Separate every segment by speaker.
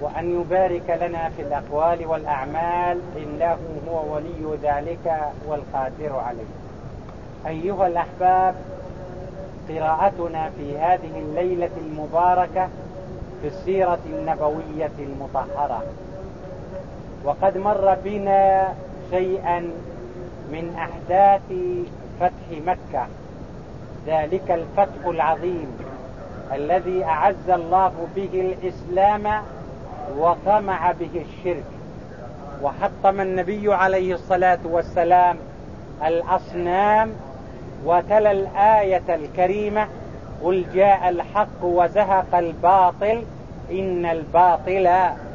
Speaker 1: وأن يبارك لنا في الأقوال والأعمال إنه هو ولي ذلك والقادر عليه. أيها الأحباب قراءتنا في هذه الليلة المباركة في السيرة النبوية المطهرة. وقد مر بنا شيئا من أحداث فتح مكة. ذلك الفتح العظيم الذي أعز الله به الإسلام وطمع به الشرك. وحطم النبي عليه الصلاة والسلام الأصنام وتلا الآية الكريمة قل جاء الحق وزهق الباطل إن الباطل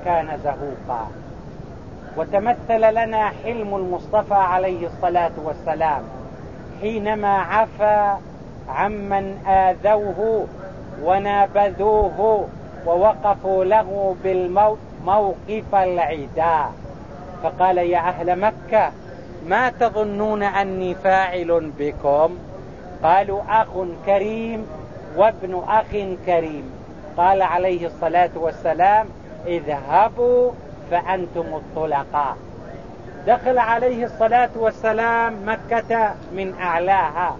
Speaker 1: كان زهوقا. وتمثل لنا حلم المصطفى عليه الصلاة والسلام حينما عفى عمن آذوه ونابذوه ووقفوا له بالموقف العداء. فقال يا أهل مكة ما تظنون أني فاعل بكم؟ قالوا أخ كريم وابن أخ كريم. قال عليه الصلاة والسلام اذهبوا فأنتم الطلقاء. دخل عليه الصلاة والسلام مكة من أعلاها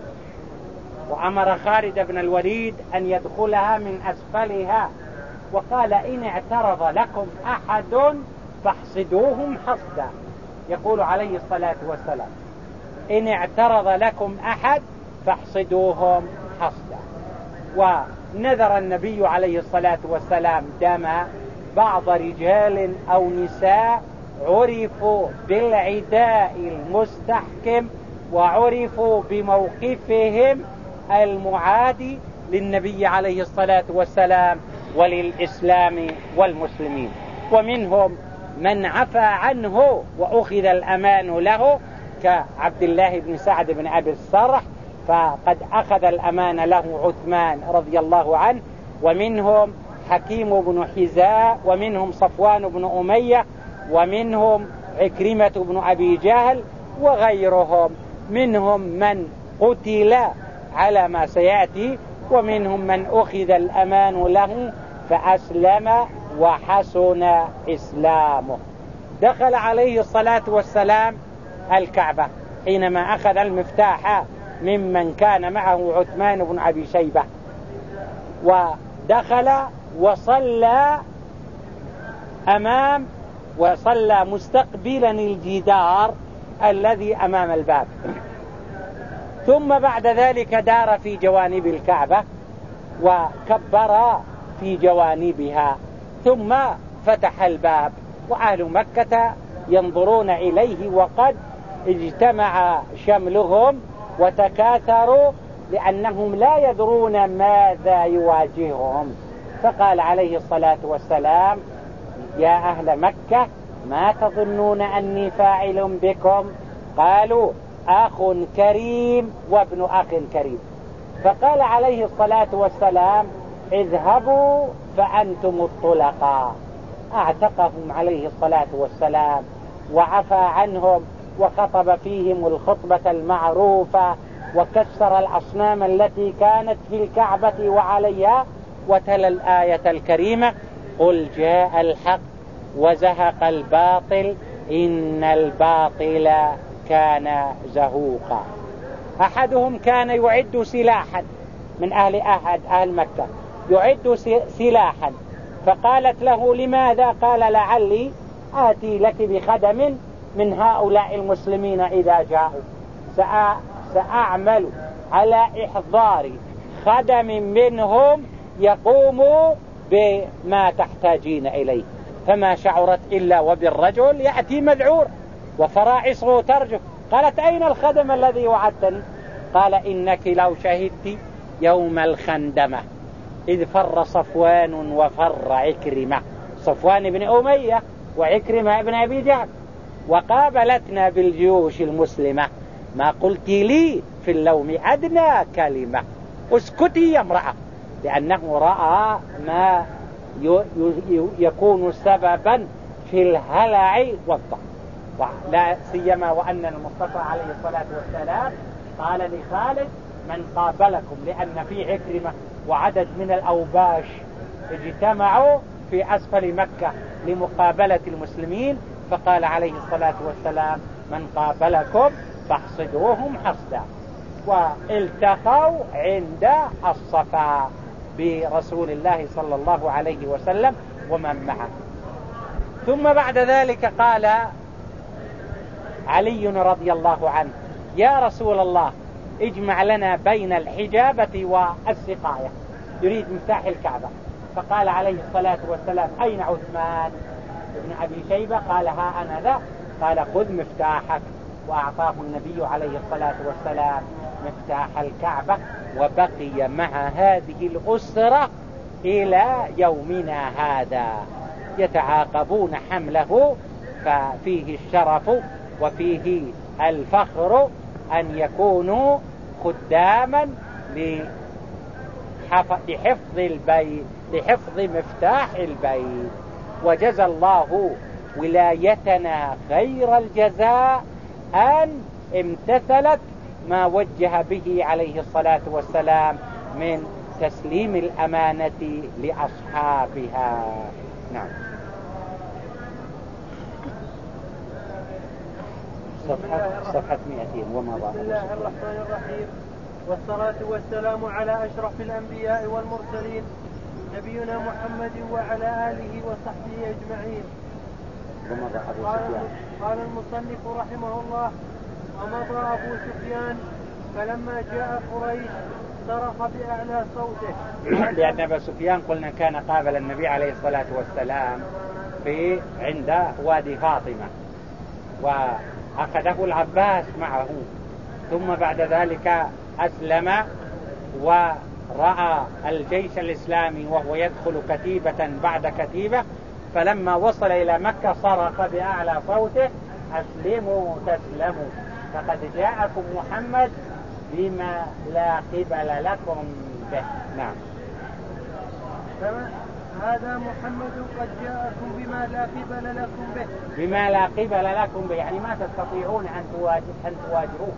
Speaker 1: وأمر خالد بن الوليد أن يدخلها من أسفلها. وقال إن اعترض لكم أحد فاحصدوهم حصدا. يقول عليه الصلاة والسلام إن اعترض لكم أحد فاحصدوهم حصدا. ونذر النبي عليه الصلاة والسلام دم بعض رجال أو نساء عرفوا بالعداء المستحكم وعرفوا بموقفهم المعادي للنبي عليه الصلاة والسلام. وللإسلام والمسلمين. ومنهم من عفى عنه وأخذ الأمان له كعبد الله بن سعد بن أبي الصرح فقد أخذ الأمان له عثمان رضي الله عنه. ومنهم حكيم بن حزاء ومنهم صفوان بن أمية ومنهم عكرمة بن أبي جهل وغيرهم. منهم من قتل على ما سيأتي ومنهم من أخذ الأمان له فأسلم وحسن إسلامه. دخل عليه الصلاة والسلام الكعبة حينما أخذ المفتاح ممن كان معه عثمان بن أبي شيبة. ودخل وصلى أمام وصلى مستقبلا الجدار الذي أمام الباب. ثم بعد ذلك دار في جوانب الكعبة وكبر في جوانبها ثم فتح الباب وأهل مكة ينظرون إليه وقد اجتمع شملهم وتكاثروا لأنهم لا يدرون ماذا يواجههم. فقال عليه الصلاة والسلام يا أهل مكة ما تظنون أني فاعل بكم؟ قالوا أخ كريم وابن أخ كريم. فقال عليه الصلاة والسلام اذهبوا فأنتم الطلقاء. أعتقهم عليه الصلاة والسلام وعفى عنهم وخطب فيهم الخطبة المعروفة وكسر الأصنام التي كانت في الكعبة وعليها وتلا الآية الكريمة قل جاء الحق وزهق الباطل إن الباطل كان زهوقا. أحدهم كان يعد سلاحا من أهل أحد أهل مكة. يعد سلاحا. فقالت له لماذا؟ قال لعلي آتي لك بخدم من هؤلاء المسلمين إذا جاءوا. سأعمل على إحضار خدم منهم يقوم بما تحتاجين إليه. فما شعرت إلا وبالرجل يأتي مذعور وفرائصه ترجف قالت أين الخدم الذي وعدتني؟ قال إنك لو شهدت يوم الخندمة. إذ فر صفوان وفر عكرمة. صفوان بن أمية وعكرمة بن أبي جهل. وقابلتنا بالجيوش المسلمة. ما قلت لي في اللوم أدنى كلمة. اسكتي يا امرأة. لأنه رأى ما يكون سببا في الهلع والضعف لا سيما وأن المصطفى عليه الصلاة والسلام قال لخالد من قابلكم لأن في عكرمة وعدد من الأوباش اجتمعوا في أسفل مكة لمقابلة المسلمين فقال عليه الصلاة والسلام من قابلكم فاحصدوهم حصدا. والتقوا عند الصفا برسول الله صلى الله عليه وسلم ومن معه. ثم بعد ذلك قال علي رضي الله عنه يا رسول الله اجمع لنا بين الحجابة والسقاية. يريد مفتاح الكعبة. فقال عليه الصلاة والسلام أين عثمان ابن أبي شيبة؟ قال ها أنا ذا. قال خذ مفتاحك. وأعطاه النبي عليه الصلاة والسلام مفتاح الكعبة وبقي مع هذه الأسرة إلى يومنا هذا. يتعاقبون حمله ففيه الشرف وفيه الفخر أن يكونوا خداما لحفظ البيت لحفظ مفتاح البيت. وجزى الله ولايتنا خير الجزاء أن امتثلت ما وجه به عليه الصلاة والسلام من تسليم الأمانة لأصحابها. نعم. صفحة, صفحة 200 وما
Speaker 2: بسم الله الرحمن الرحيم. والصلاة والسلام على أشرف الأنبياء والمرسلين نبينا محمد وعلى آله وصحبه أجمعين. قال, قال المصنف رحمه الله ومضى أبو سفيان فلما جاء قريش صرخ بأعلى صوته.
Speaker 1: لأن أبا سفيان قلنا كان قابل النبي عليه الصلاة والسلام في عند وادي فاطمة. وأخذه العباس معه. ثم بعد ذلك أسلم ورأى الجيش الإسلامي وهو يدخل كتيبة بعد كتيبة. فلما وصل إلى مكة صرخ بأعلى صوته أسلموا تسلموا. فقد جاءكم محمد بما لا قبل لكم به. نعم.
Speaker 2: هذا محمد قد جاءكم بما لا قبل لكم به.
Speaker 1: بما لا قبل لكم به. يعني ما تستطيعون أن أن تواجهوه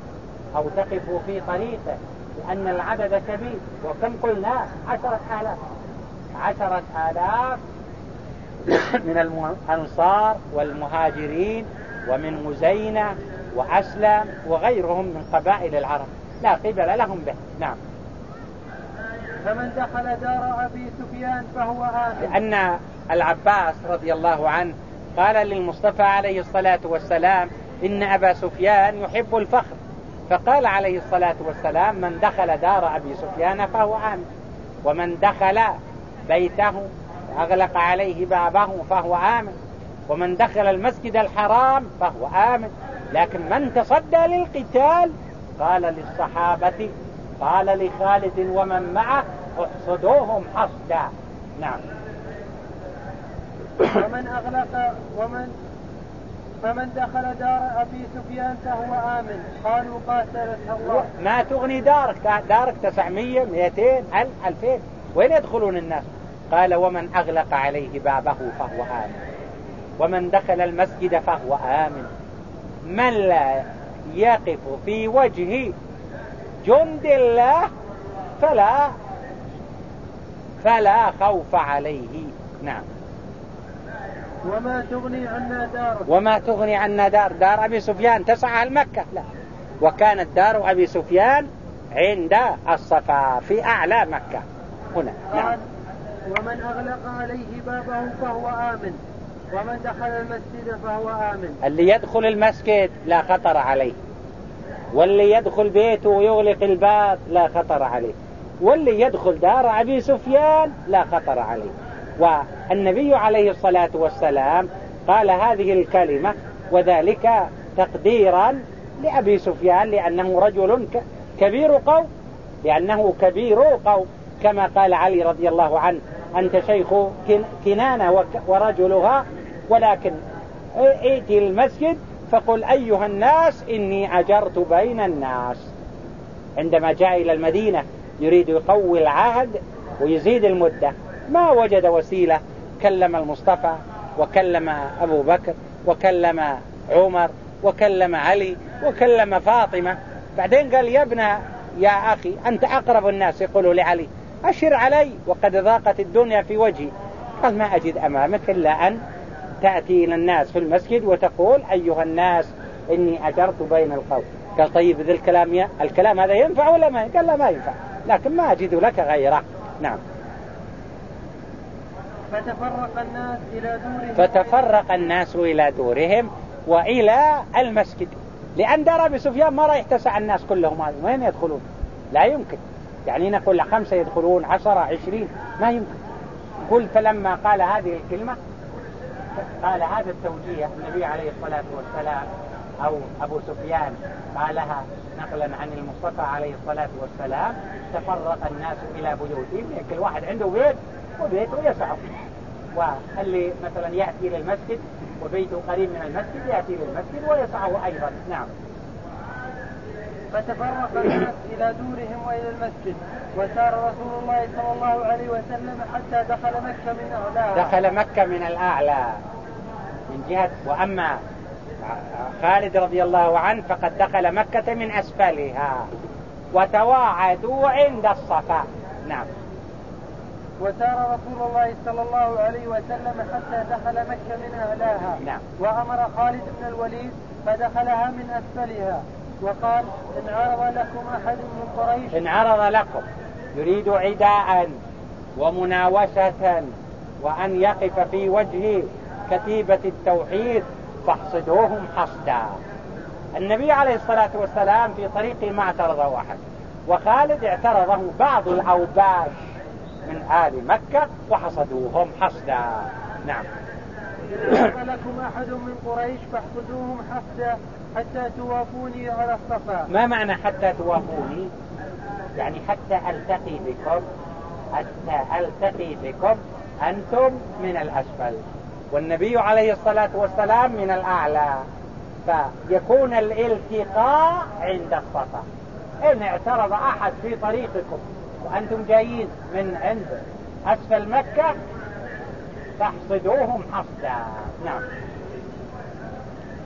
Speaker 1: أو تقفوا في طريقه لأن العدد كبير. وكم قلنا؟ عشرة آلاف. عشرة آلاف من الأنصار والمهاجرين ومن مزينة وأسلم وغيرهم من قبائل العرب. لا قبل لهم به. نعم.
Speaker 2: فمن دخل دار أبي سفيان فهو آمن.
Speaker 1: لأن العباس رضي الله عنه قال للمصطفى عليه الصلاة والسلام إن أبا سفيان يحب الفخر. فقال عليه الصلاة والسلام من دخل دار أبي سفيان فهو آمن. ومن دخل بيته أغلق عليه بابه فهو آمن. ومن دخل المسجد الحرام فهو آمن. لكن من تصدى للقتال؟ قال للصحابة قال لخالد ومن معه؟ احصدوهم حصدا. نعم.
Speaker 2: ومن أغلق ومن فمن دخل دار أبي سفيان فهو آمن. قالوا قاتلك الله.
Speaker 1: ما تغني دارك؟ دارك 900 200 1000 2000 وين يدخلون الناس؟ قال ومن أغلق عليه بابه فهو آمن. ومن دخل المسجد فهو آمن. من لا يقف في وجه جند الله فلا فلا خوف عليه. نعم.
Speaker 2: وما تغني عنا دار
Speaker 1: وما تغني عنا دار. دار أبي سفيان تسعى المكة لا. وكانت دار أبي سفيان عند الصفا في أعلى مكة. هنا. نعم.
Speaker 2: ومن أغلق عليه بابه فهو آمن. ومن دخل المسجد فهو آمن.
Speaker 1: اللي يدخل المسجد لا خطر عليه. واللي يدخل بيته ويغلق الباب لا خطر عليه. واللي يدخل دار أبي سفيان لا خطر عليه. والنبي عليه الصلاة والسلام قال هذه الكلمة وذلك تقديرا لأبي سفيان لأنه رجل كبير قوم لأنه كبير قوم. كما قال علي رضي الله عنه أنت شيخ كنانة ورجلها ولكن ائتي المسجد فقل أيها الناس إني أجرت بين الناس. عندما جاء إلى المدينة يريد يقوي العهد ويزيد المدة. ما وجد وسيلة. كلم المصطفى وكلم أبو بكر وكلم عمر وكلم علي وكلم فاطمة. بعدين قال يا ابن يا أخي أنت أقرب الناس. يقولوا لعلي أشر علي وقد ضاقت الدنيا في وجهي. قال ما أجد أمامك إلا أن تأتي إلى الناس في المسجد وتقول أيها الناس إني أجرت بين القوم. قال طيب ذي الكلام يا الكلام هذا ينفع ولا ما؟ قال لا ما ينفع. لكن ما أجد لك غيره. نعم.
Speaker 2: فتفرق الناس إلى دورهم.
Speaker 1: فتفرق الناس إلى دورهم وإلى المسجد. لأن دار أبي سفيان ما راح يتسع الناس كلهم. وين يدخلون؟ لا يمكن. يعني نقول خمسة يدخلون عشرة عشرين. ما يمكن. قل فلما قال هذه الكلمة قال هذا التوجيه النبي عليه الصلاة والسلام. أو أبو سفيان قالها نقلا عن المصطفى عليه الصلاة والسلام تفرق الناس إلى بيوتهم يعني كل واحد عنده بيت وبيته يسعه واللي مثلا يأتي إلى المسجد وبيته قريب من المسجد يأتي إلى المسجد ويسعه أيضا. نعم.
Speaker 2: فتفرق الناس إلى دورهم وإلى المسجد وسار رسول الله صلى الله عليه وسلم حتى دخل مكة من أعلاها
Speaker 1: دخل مكة من الأعلى. من جهة وأما خالد رضي الله عنه فقد دخل مكة من أسفلها وتواعدوا عند الصفا. نعم.
Speaker 2: وسار رسول الله صلى الله عليه وسلم حتى دخل مكة من أعلاها
Speaker 1: نعم.
Speaker 2: وأمر خالد بن الوليد فدخلها من أسفلها. وقال إن عرض لكم أحد من قريش
Speaker 1: إن عرض لكم يريد عداء ومناوشة وأن يقف في وجه كتيبة التوحيد فاحصدوهم حصدا. النبي عليه الصلاة والسلام في طريقه ما اعترضه أحد وخالد اعترضه بعض الأوباش من آل مكة وحصدوهم حصدا. نعم.
Speaker 2: لكم أحد من قريش فاحصدوهم حصدا حتى توافوني على الصفا.
Speaker 1: ما معنى حتى توافوني؟ يعني حتى ألتقي بكم حتى ألتقي بكم أنتم من الأسفل. والنبي عليه الصلاة والسلام من الأعلى فيكون الالتقاء عند الصفا إن اعترض أحد في طريقكم وأنتم جايين من عند أسفل مكة فاحصدوهم حصدا. نعم.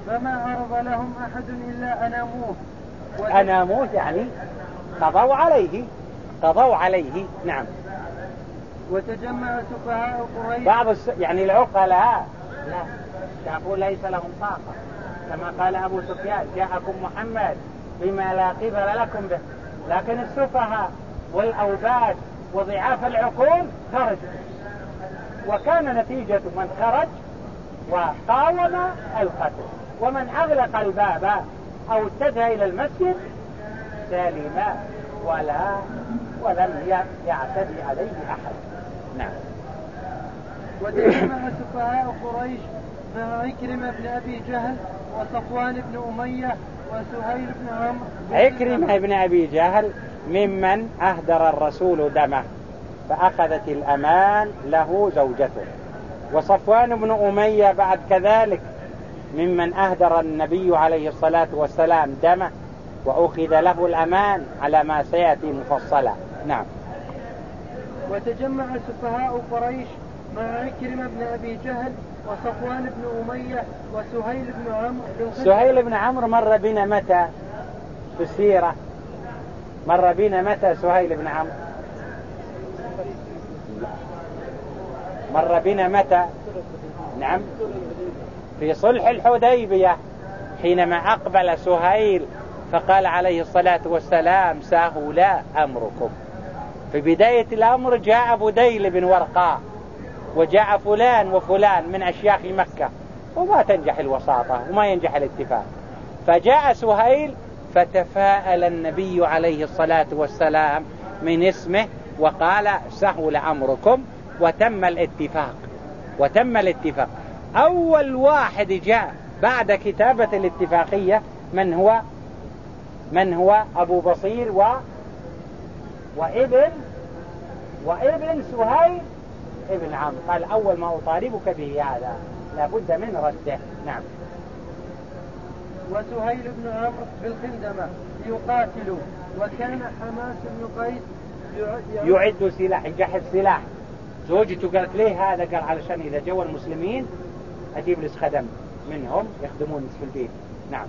Speaker 2: فما عرض لهم أحد إلا أناموه.
Speaker 1: أناموه يعني قضوا عليه قضوا عليه. نعم.
Speaker 2: وتجمع سفهاء قريش.
Speaker 1: بعض الس... يعني العقلاء لا شافوا ليس لهم طاقة. كما قال أبو سفيان جاءكم محمد بما لا قبل لكم به. لكن السفهاء والأوباش وضعاف العقول خرجوا وكان نتيجة من خرج وقاوم القتل. ومن أغلق الباب أو اتجه إلى المسجد سلم ولا ولم يعتدي عليه أحد. نعم.
Speaker 2: وتجمع سفهاء قريش مع عكرمة بن أبي جهل وصفوان بن أمية وسهيل بن عمرو.
Speaker 1: عكرمة بن أبي جهل ممن أهدر الرسول دمه فأخذت الأمان له زوجته. وصفوان بن أمية بعد كذلك ممن أهدر النبي عليه الصلاة والسلام دمه وأخذ له الأمان على ما سيأتي مفصلا. نعم.
Speaker 2: وتجمع سفهاء قريش مع عكرمة بن أبي جهل وصفوان بن أمية وسهيل بن عمرو.
Speaker 1: سهيل بن عمرو مر بنا متى؟ في السيرة. مر بنا متى سهيل بن عمرو؟ مر بنا متى؟ نعم. في صلح الحديبية حينما أقبل سهيل فقال عليه الصلاة والسلام سهل أمركم. في بداية الأمر جاء بديل بن ورقاء وجاء فلان وفلان من أشياخ مكة وما تنجح الوساطة وما ينجح الاتفاق. فجاء سهيل فتفاءل النبي عليه الصلاة والسلام من اسمه وقال سهل أمركم وتم الاتفاق وتم الاتفاق. أول واحد جاء بعد كتابة الاتفاقية من هو؟ من هو؟ أبو بصير و وابن وإبن سهيل ابن عمرو قال أول ما أطالبك به هذا. لابد من رده. نعم.
Speaker 2: وسهيل بن عمرو بالخندمة ليقاتلوا وكان حماس بن قيس
Speaker 1: يعد سلاح يجهز سلاح. زوجته قالت ليه هذا؟ قال علشان إذا جو المسلمين أجيب لس خدم منهم يخدمون في البيت. نعم.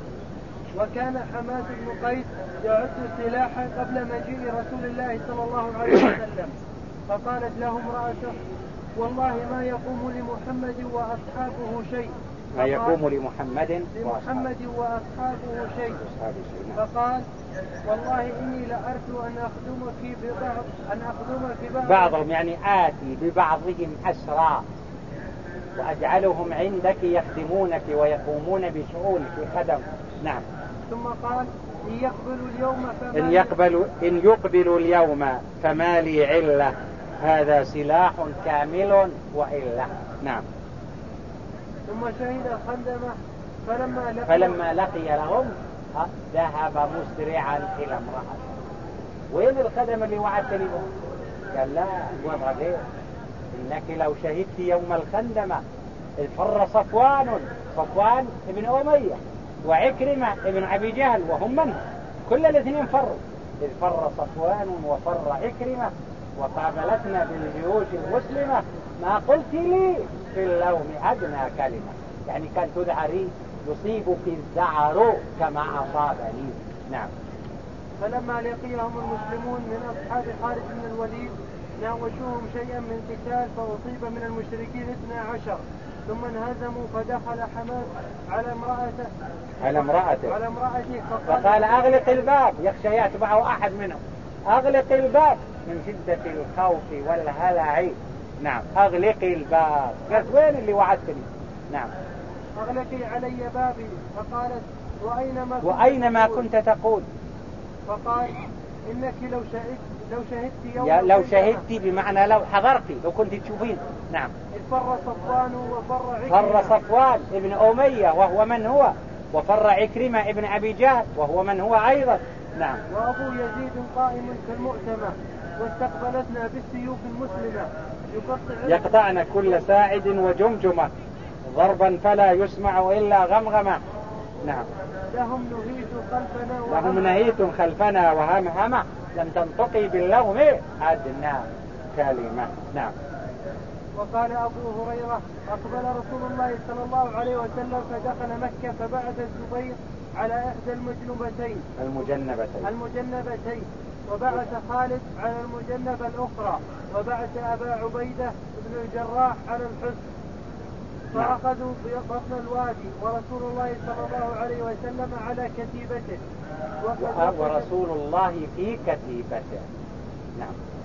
Speaker 2: وكان حماس بن قيس يعد سلاحا قبل مجيء رسول الله صلى الله عليه وسلم. فقالت له امرأته والله ما يقوم لمحمد وأصحابه شيء.
Speaker 1: ما يقوم لمحمد
Speaker 2: لمحمد وأصحابه شيء. نعم. فقال والله إني لأرجو أن أخدمك ببعض أن أخدمك ببعض.
Speaker 1: بعضهم يعني آتي ببعضهم أسرى. وأجعلهم عندك يخدمونك ويقومون بشؤونك. خدم نعم.
Speaker 2: ثم قال إن يقبلوا اليوم
Speaker 1: فما إن يقبلوا إن يقبلوا اليوم فما لي علة. هذا سلاح كامل وإلا نعم.
Speaker 2: ثم شهد الخندمة فلما لقي
Speaker 1: فلما لقي لهم ذهب مسرعا إلى امرأته. وين الخدم اللي وعدتني به قال لا وضع غير إنك لو شهدت يوم الخندمة الفر صفوان صفوان ابن أمية. وعكرمة ابن أبي جهل وهم من؟ كل الاثنين فروا. إذ فر صفوان وفر عكرمة وقابلتنا بالجيوش المسلمة. ما قلت لي في اللوم أدنى كلمة. يعني كان تدعري يصيبك الزعر كما أصابني نعم.
Speaker 2: فلما لقيهم المسلمون من أصحاب خالد بن الوليد ناوشوهم شيئا من قتال فأصيب من المشركين اثنا عشر. ثم انهزموا فدخل حماد على امرأته.
Speaker 1: على امرأته.
Speaker 2: على امرأته
Speaker 1: فقال, فقال أغلق الباب. يخشى يتبعه أحد منهم. أغلق الباب. من شدة الخوف والهلع. نعم. أغلقي الباب. قالت وين اللي وعدتني؟ نعم.
Speaker 2: أغلقي علي بابي. فقالت وأينما كنت
Speaker 1: وأينما كنت تقول؟
Speaker 2: فقال إنك لو شهدت لو شهدت يوم
Speaker 1: لو شهدت بمعنى لو حضرتي لو كنت تشوفين. نعم.
Speaker 2: فر صفوان وفر عكرمة.
Speaker 1: فر صفوان ابن أمية وهو من هو؟ وفر عكرمة ابن أبي جهل وهو من هو أيضا؟ نعم.
Speaker 2: وأبو يزيد قائم كالمؤتمة واستقبلتنا بالسيوف المسلمة.
Speaker 1: يقطعن كل ساعد وجمجمة. ضربا فلا يسمع إلا غمغمة. نعم.
Speaker 2: لهم نهيت خلفنا
Speaker 1: لهم نهيت خلفنا وهمهمة لم تنطقي باللوم أدنى كلمة. نعم.
Speaker 2: وقال أبو هريرة أقبل رسول الله صلى الله عليه وسلم فدخل مكة فبعث الزبير على إحدى المجنبتين.
Speaker 1: المجنبتين.
Speaker 2: المجنبتين. وبعث خالد على المجنبة الأخرى. وبعث أبا عبيدة بن الجراح على الحسن. فأخذوا بطن الوادي ورسول الله صلى الله عليه وسلم على كتيبته.
Speaker 1: ورسول الله في كتيبته. نعم.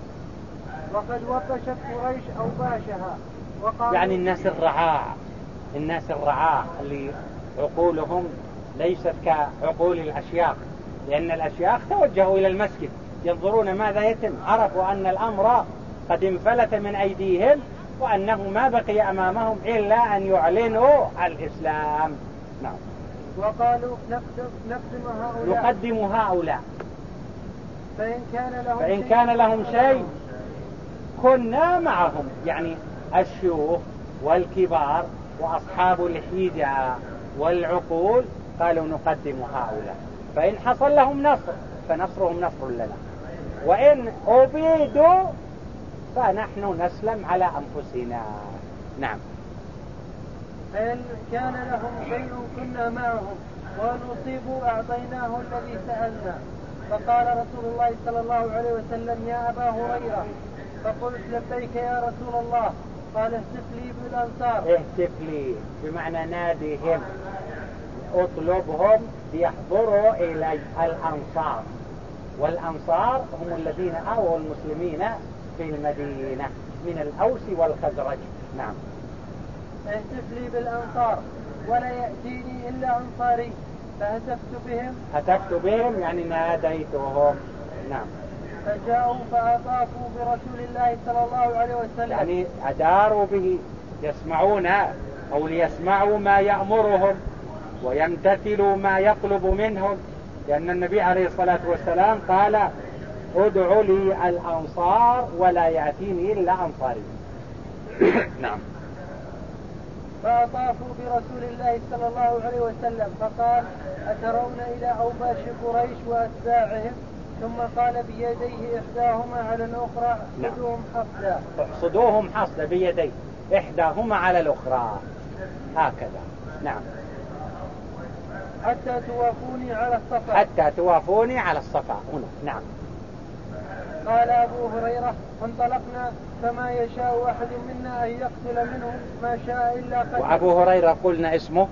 Speaker 2: وقد وطشت قريش أوباشها. وقالوا
Speaker 1: يعني الناس الرعاع الناس الرعاع اللي عقولهم ليست كعقول الأشياخ لأن الأشياخ توجهوا إلى المسجد ينظرون ماذا يتم عرفوا أن الأمر قد انفلت من أيديهم وأنه ما بقي أمامهم إلا أن يعلنوا الإسلام. نعم.
Speaker 2: وقالوا نقدم هؤلاء.
Speaker 1: نقدم هؤلاء.
Speaker 2: فإن كان لهم
Speaker 1: فإن كان لهم شيء كنا معهم يعني الشيوخ والكبار وأصحاب الحيدة والعقول قالوا نقدم هؤلاء فإن حصل لهم نصر فنصرهم نصر لنا. وإن أبيدوا فنحن نسلم على أنفسنا. نعم.
Speaker 2: فإن كان لهم شيء كنا معهم وأن أصيبوا أعطيناه الذي سألنا. فقال رسول الله صلى الله عليه وسلم يا أبا هريرة فقلت لبيك يا رسول الله قال اهتف لي بالأنصار.
Speaker 1: اهتف لي بمعنى ناديهم. اطلبهم ليحضروا إلى الأنصار. والأنصار هم الذين أووا المسلمين في المدينة من الأوس والخزرج. نعم.
Speaker 2: اهتف لي بالأنصار ولا يأتيني إلا أنصاري فهتفت بهم؟
Speaker 1: هتفت بهم يعني ناديتهم. نعم.
Speaker 2: فجاءوا فأطافوا برسول الله صلى الله عليه وسلم.
Speaker 1: يعني أداروا به يسمعون أو ليسمعوا ما يأمرهم ويمتثلوا ما يطلب منهم. لأن النبي عليه الصلاة والسلام قال ادع لي الأنصار ولا يأتيني إلا أنصاري. نعم.
Speaker 2: فأطافوا برسول الله صلى الله عليه وسلم فقال أترون إلى أوباش قريش وأتباعهم؟ ثم قال بيديه إحداهما على الأخرى احصدوهم حصدا.
Speaker 1: احصدوهم حصدا بيديه إحداهما على الأخرى. هكذا. نعم.
Speaker 2: حتى توافوني على الصفا.
Speaker 1: حتى توافوني على الصفا. هنا. نعم.
Speaker 2: قال أبو هريرة فانطلقنا فما يشاء أحد منا أن يقتل منهم ما شاء إلا قتل
Speaker 1: وأبو هريرة قلنا اسمه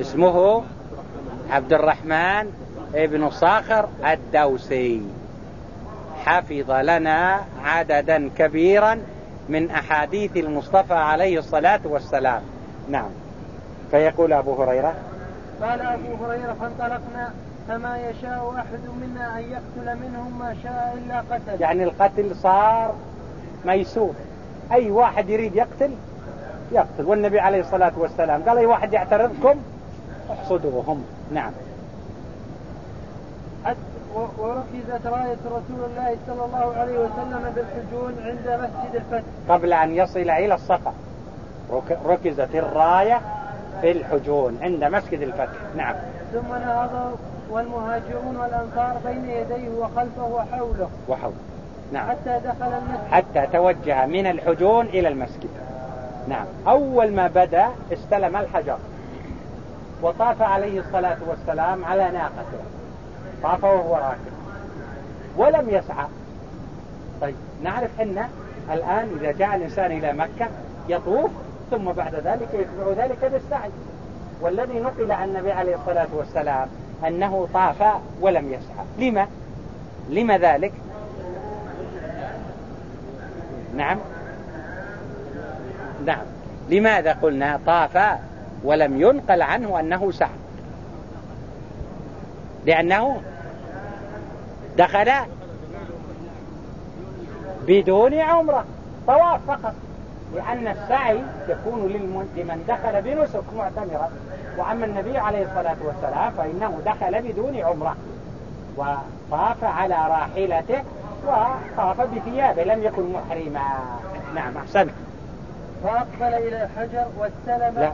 Speaker 1: اسمه عبد الرحمن ابن صاخر الدوسي. حفظ لنا عددا كبيرا من أحاديث المصطفى عليه الصلاة والسلام. نعم. فيقول أبو هريرة.
Speaker 2: قال أبو هريرة فانطلقنا فما يشاء أحد منا أن يقتل منهم ما شاء إلا قتل.
Speaker 1: يعني القتل صار ميسور. أي واحد يريد يقتل يقتل. والنبي عليه الصلاة والسلام قال أي واحد يعترضكم احصدوهم. نعم.
Speaker 2: وركزت راية رسول الله صلى الله عليه وسلم بالحجون عند مسجد الفتح.
Speaker 1: قبل أن يصل إلى الصفا ركزت الراية في الحجون عند مسجد الفتح. نعم.
Speaker 2: ثم نهض والمهاجرون والأنصار بين يديه وخلفه وحوله.
Speaker 1: وحوله. نعم.
Speaker 2: حتى دخل المسجد.
Speaker 1: حتى توجه من الحجون إلى المسجد. نعم. أول ما بدأ استلم الحجر. وطاف عليه الصلاة والسلام على ناقته. طاف وهو راكب. ولم يسعى. طيب نعرف حنا الآن إذا جاء الإنسان إلى مكة يطوف ثم بعد ذلك يتبع ذلك بالسعي. والذي نقل عن النبي عليه الصلاة والسلام أنه طاف ولم يسعى. لما؟ لما ذلك؟ نعم. نعم. لماذا قلنا طاف ولم ينقل عنه أنه سعى؟ لأنه دخل بدون عمرة طواف فقط. لأن السعي يكون لمن دخل بنسك معتمرا وأما النبي عليه الصلاة والسلام فإنه دخل بدون عمرة. وطاف على راحلته وطاف بثيابه لم يكن محرما. نعم أحسنت.
Speaker 2: فأقبل إلى الحجر واستلم.
Speaker 1: لا.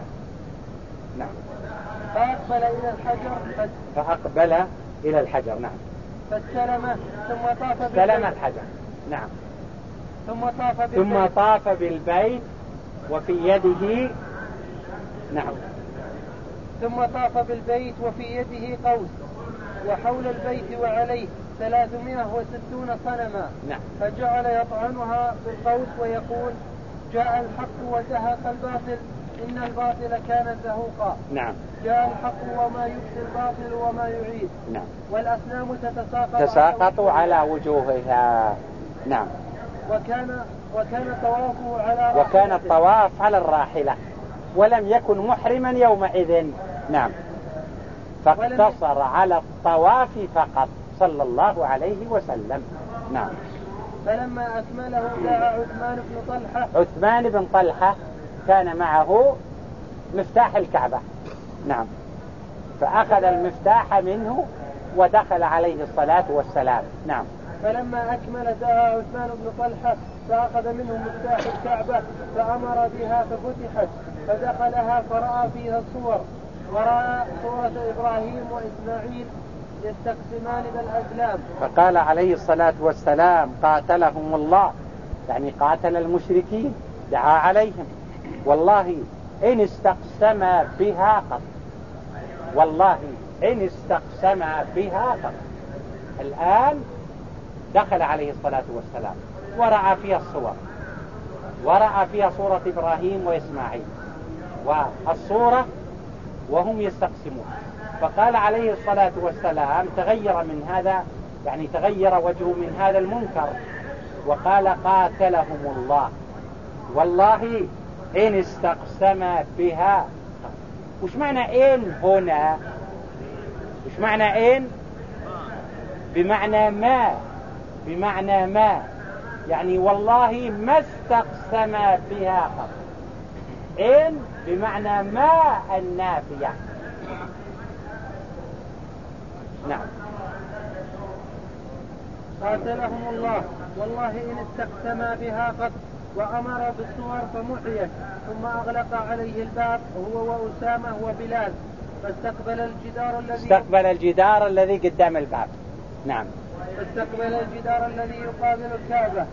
Speaker 1: نعم.
Speaker 2: فأقبل إلى الحجر
Speaker 1: فأقبل إلى الحجر نعم.
Speaker 2: فاستلمه ثم طاف
Speaker 1: استلم الحجر نعم.
Speaker 2: ثم طاف بالبيت.
Speaker 1: ثم طاف بالبيت وفي يده نعم.
Speaker 2: ثم طاف بالبيت وفي يده قوس وحول البيت وعليه ثلاثمائة وستون صنما.
Speaker 1: نعم.
Speaker 2: فجعل يطعنها بالقوس ويقول جاء الحق وزهق الباطل. إن الباطل كان زهوقا.
Speaker 1: نعم.
Speaker 2: جاء الحق وما يبدي الباطل وما يعيد.
Speaker 1: نعم.
Speaker 2: والأصنام تتساقط
Speaker 1: تساقط على وجوهها. نعم.
Speaker 2: وكان وكان طوافه على
Speaker 1: وكان الطواف على الراحلة. ولم يكن محرما يومئذ. نعم. فاقتصر على الطواف فقط. صلى الله عليه وسلم. نعم.
Speaker 2: فلما أكمله دعا عثمان بن طلحة.
Speaker 1: عثمان بن طلحة كان معه مفتاح الكعبة. نعم. فأخذ المفتاح منه ودخل عليه الصلاة والسلام. نعم.
Speaker 2: فلما أكمل دعا عثمان بن طلحة فأخذ منه مفتاح الكعبة فأمر بها ففتحت فدخلها فرأى فيها الصور ورأى صورة إبراهيم وإسماعيل يستقسمان بالأزلام.
Speaker 1: فقال عليه الصلاة والسلام قاتلهم الله. يعني قاتل المشركين دعا عليهم. والله إن استقسم بها قط والله إن استقسم بها قط الآن دخل عليه الصلاة والسلام. ورأى فيها الصور. ورأى فيها صورة إبراهيم وإسماعيل. والصورة وهم يستقسمون. فقال عليه الصلاة والسلام تغير من هذا يعني تغير وجهه من هذا المنكر. وقال قاتلهم الله. والله إن استقسم بها. وش معنى إن هنا؟ وش معنى إن؟ بمعنى ما. بمعنى ما. يعني والله ما استقسم بها قط إن بمعنى ما النافية. نعم.
Speaker 2: قاتلهم الله. والله إن استقسما بها قط وأمر بالصور فمحيت ثم أغلق عليه الباب هو وأسامة وبلال فاستقبل الجدار الذي
Speaker 1: استقبل الجدار الذي قدام الباب. نعم.
Speaker 2: فاستقبل الجدار الذي يقابل الكعبة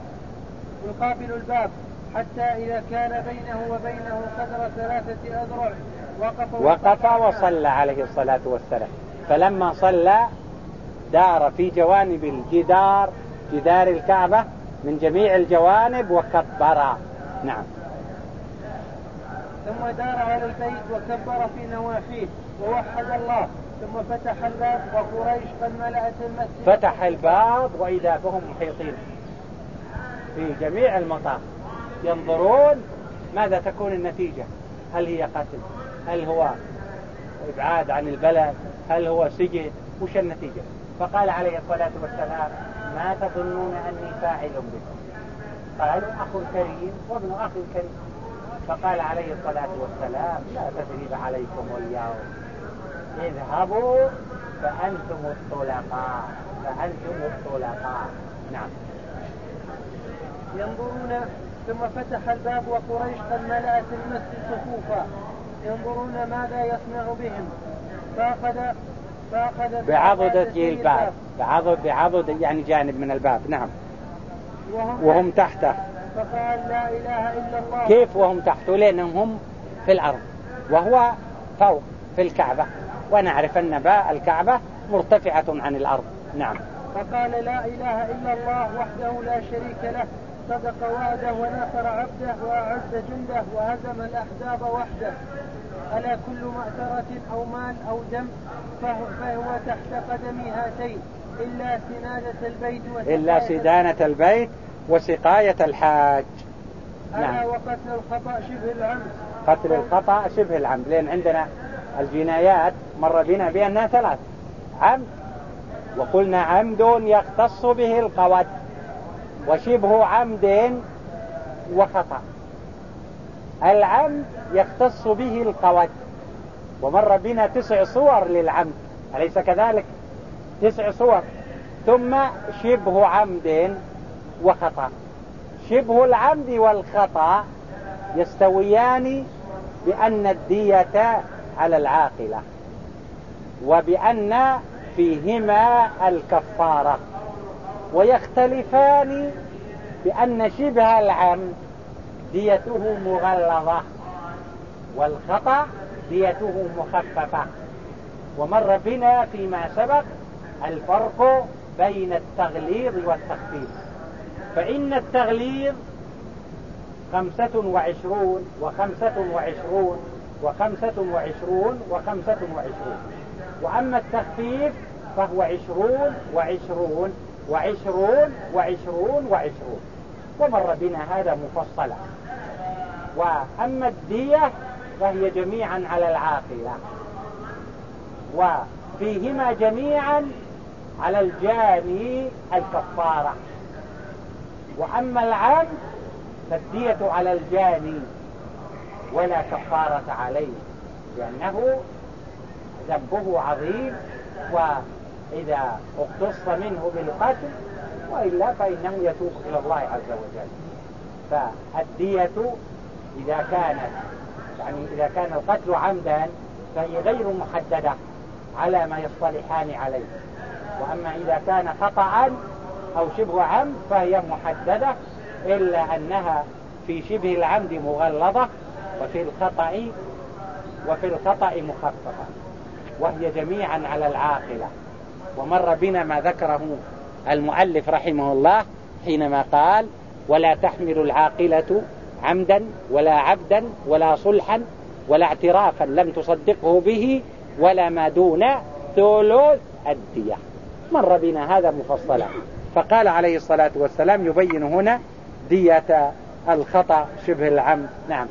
Speaker 2: يقابل الباب حتى إذا كان بينه وبينه قدر ثلاثة أذرع
Speaker 1: وقف وقف وصلى عليه الصلاة والسلام. فلما صلى دار في جوانب الجدار جدار الكعبة من جميع الجوانب وكبر. نعم.
Speaker 2: ثم دار على البيت وكبر في نواحيه ووحد الله. ثم فتح الباب وقريش قد ملأت المسجد.
Speaker 1: فتح الباب وإذا بهم محيطين في جميع المطاف. ينظرون ماذا تكون النتيجة؟ هل هي قتل؟ هل هو إبعاد عن البلد؟ هل هو سجن؟ وش النتيجة؟ فقال عليه الصلاة والسلام ما تظنون أني فاعل بكم قالوا أخ كريم وابن أخ كريم فقال عليه الصلاة والسلام لا تثريب عليكم اليوم. اذهبوا فأنتم الطلقاء فأنتم الطلقاء. نعم.
Speaker 2: ينظرون ثم فتح الباب وقريش قد ملأت المسجد صفوفا. ينظرون ماذا يصنع بهم. فأخذ
Speaker 1: بعضدة الباب. بعضد بعضد يعني جانب من الباب. نعم. وهم, وهم تحته.
Speaker 2: فقال لا إله إلا الله
Speaker 1: كيف وهم تحته؟ لأنهم هم في الأرض. وهو فوق في الكعبة. ونعرف أن باء الكعبة مرتفعة عن الأرض. نعم.
Speaker 2: فقال لا إله إلا الله وحده لا شريك له. صدق وعده ونصر عبده وأعز جنده وهزم الأحزاب وحده. ألا كل مأثرة أو مال أو دم فهو, تحت قدم هاتين إلا سنادة البيت
Speaker 1: إلا سدانة البيت وسقاية الحاج.
Speaker 2: ألا نعم. وقتل الخطأ شبه العمد.
Speaker 1: قتل الخطأ شبه العمد. لأن عندنا الجنايات مر بنا بأنها ثلاث. عمد. وقلنا عمد يختص به القواد. وشبه عمد وخطأ. العمد يختص به القواد. ومر بنا تسع صور للعمد. أليس كذلك؟ تسع صور. ثم شبه عمد وخطأ. شبه العمد والخطأ يستويان بأن الدية على العاقلة. وبأن فيهما الكفارة. ويختلفان بأن شبه العمد ديته مغلظة والخطأ ديته مخففة. ومر بنا فيما سبق الفرق بين التغليظ والتخفيف. فإن التغليظ خمسة وعشرون وخمسة وعشرون وخمسة وعشرون وخمسة وعشرون. وأما التخفيف فهو عشرون وعشرون. وعشرون وعشرون وعشرون. ومر بنا هذا مفصلا. وأما الدية فهي جميعا على العاقلة. وفيهما جميعا على الجاني الكفارة. وأما العبد فالدية على الجاني ولا كفارة عليه لأنه ذنبه عظيم. وإذا اقتص منه بالقتل وإلا فإنه يتوب إلى الله عز وجل. فالدية إذا كانت يعني إذا كان القتل عمدا فهي غير محددة على ما يصطلحان عليه. وأما إذا كان خطأ أو شبه عمد فهي محددة إلا أنها في شبه العمد مغلظة وفي الخطأ وفي الخطأ مخففة وهي جميعا على العاقلة. ومر بنا ما ذكره المؤلف رحمه الله حينما قال ولا تحمل العاقلة عمدا ولا عبدا ولا صلحا ولا اعترافا لم تصدقه به ولا ما دون ثلث الدية. مر بنا هذا مفصلا. فقال عليه الصلاة والسلام يبين هنا دية الخطأ شبه العمد. نعم.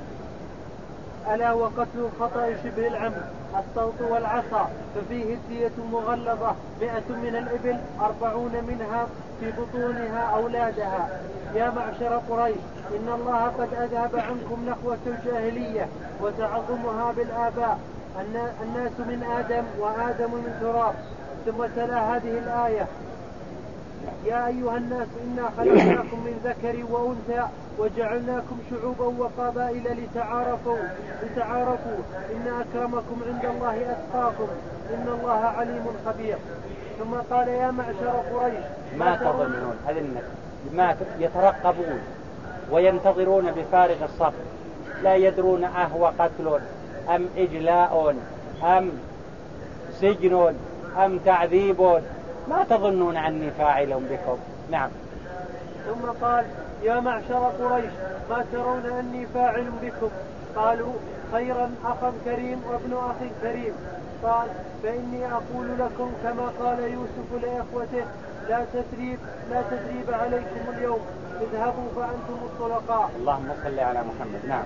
Speaker 2: ألا وقتل الخطأ شبه العمد. الصوت والعصا ففيه الدية مغلظة مئة من الإبل أربعون منها في بطونها أولادها. يا معشر قريش إن الله قد أذهب عنكم نخوة الجاهلية وتعظمها بالآباء. الناس من آدم وآدم من تراب. ثم تلا هذه الآية. يا أيها الناس إنا خلقناكم من ذكر وأنثى وجعلناكم شعوبا وقبائل لتعارفوا لتعارفوا. إن أكرمكم عند الله أتقاكم. إن الله عليم خبير. ثم قال يا معشر قريش
Speaker 1: ما تظنون هذا ما يترقبون وينتظرون بفارغ الصبر. لا يدرون أهو قتل أم إجلاء أم سجن أم تعذيب ما تظنون عني فاعل بكم. نعم.
Speaker 2: ثم قال يا معشر قريش ما ترون أني فاعل بكم؟ قالوا خيرا أخا كريم وابن أخ كريم. قال فإني أقول لكم كما قال يوسف لإخوته لا تثريب لا تثريب عليكم اليوم. اذهبوا فأنتم الطلقاء.
Speaker 1: اللهم صل على محمد. نعم.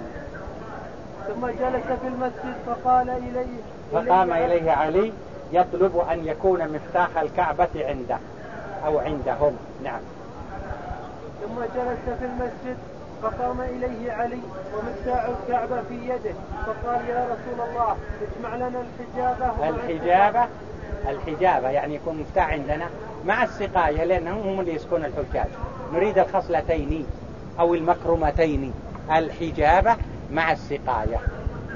Speaker 2: ثم جلس في المسجد فقال إليه
Speaker 1: فقام إليه علي يطلب أن يكون مفتاح الكعبة عنده أو عندهم. نعم.
Speaker 2: ثم جلس في المسجد فقام إليه علي ومفتاح الكعبة في يده فقال يا رسول الله اجمع لنا الحجابة.
Speaker 1: الحجابة؟ الحجابة يعني يكون مفتاح عندنا مع السقاية لأنهم هم اللي يسكن الحجاج. نريد الخصلتين أو المكرمتين. الحجابة مع السقاية.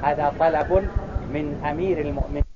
Speaker 1: هذا طلب من أمير المؤمنين.